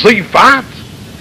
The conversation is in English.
C5